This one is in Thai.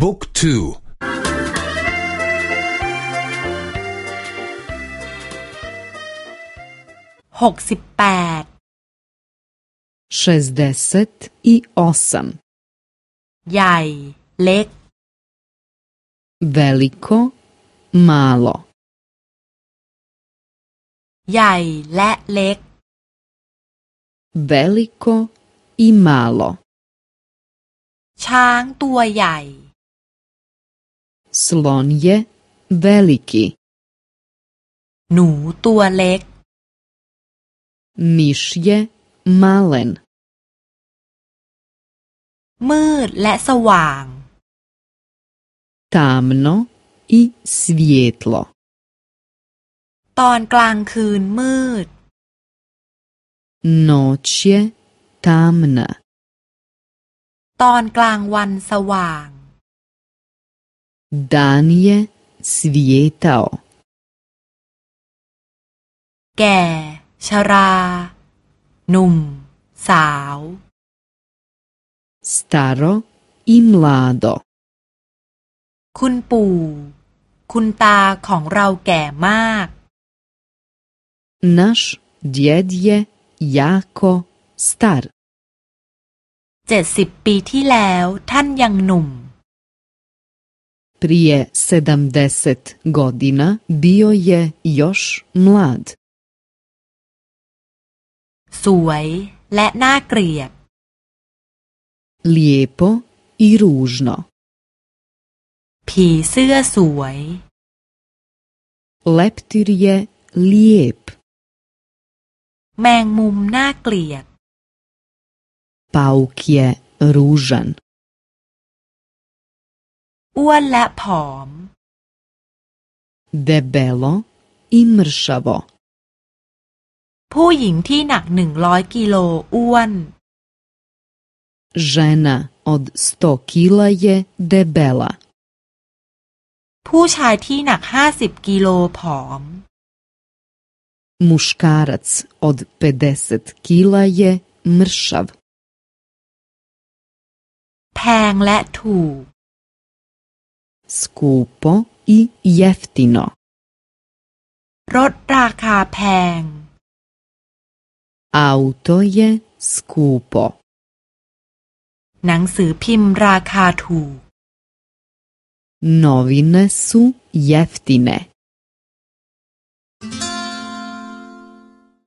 บุ๊กทูหกสิบแปด šezdeset i osam ใหญ่ เล็ก veliko malo ใหญ่และเล็ก veliko i malo ช้างตัวใหญ่ slon je veliki หนูตัวเล็ก miš je malen มืดและสว่าง tamno i svijetlo ตอนกลางคืนมืด noć je tamna ตอนกลางวันสว่าง dan je svijetao แก่ ชรา หนุ่ม สาว staro i mlado คุณปู่ คุณตาของเราแก่มาก naš djed je jako star เจ็ดสิบปีที่แล้วท่านยังหนุ่ม prije sedamdeset godina bio je još mlad สวยและน่าเกลียด lijepo i ružno ผีเสื้อสวย leptir je lijep แมงมุมน่าเกลียด pauk je ružan อ้วนและผอม debelo i mršavo ผู้หญิงที่หนักหนึ่งร้อยกิโลอ้วน žena od sto kila je debela ผู้ชายที่หนักห้าสิบกิโลผอม muškarac od pedeset kila je mršav แพงและถูก skupo i jeftino รถราคาแพง auto je skupo หนังสือพิมพ์ราคาถูก novine su jeftine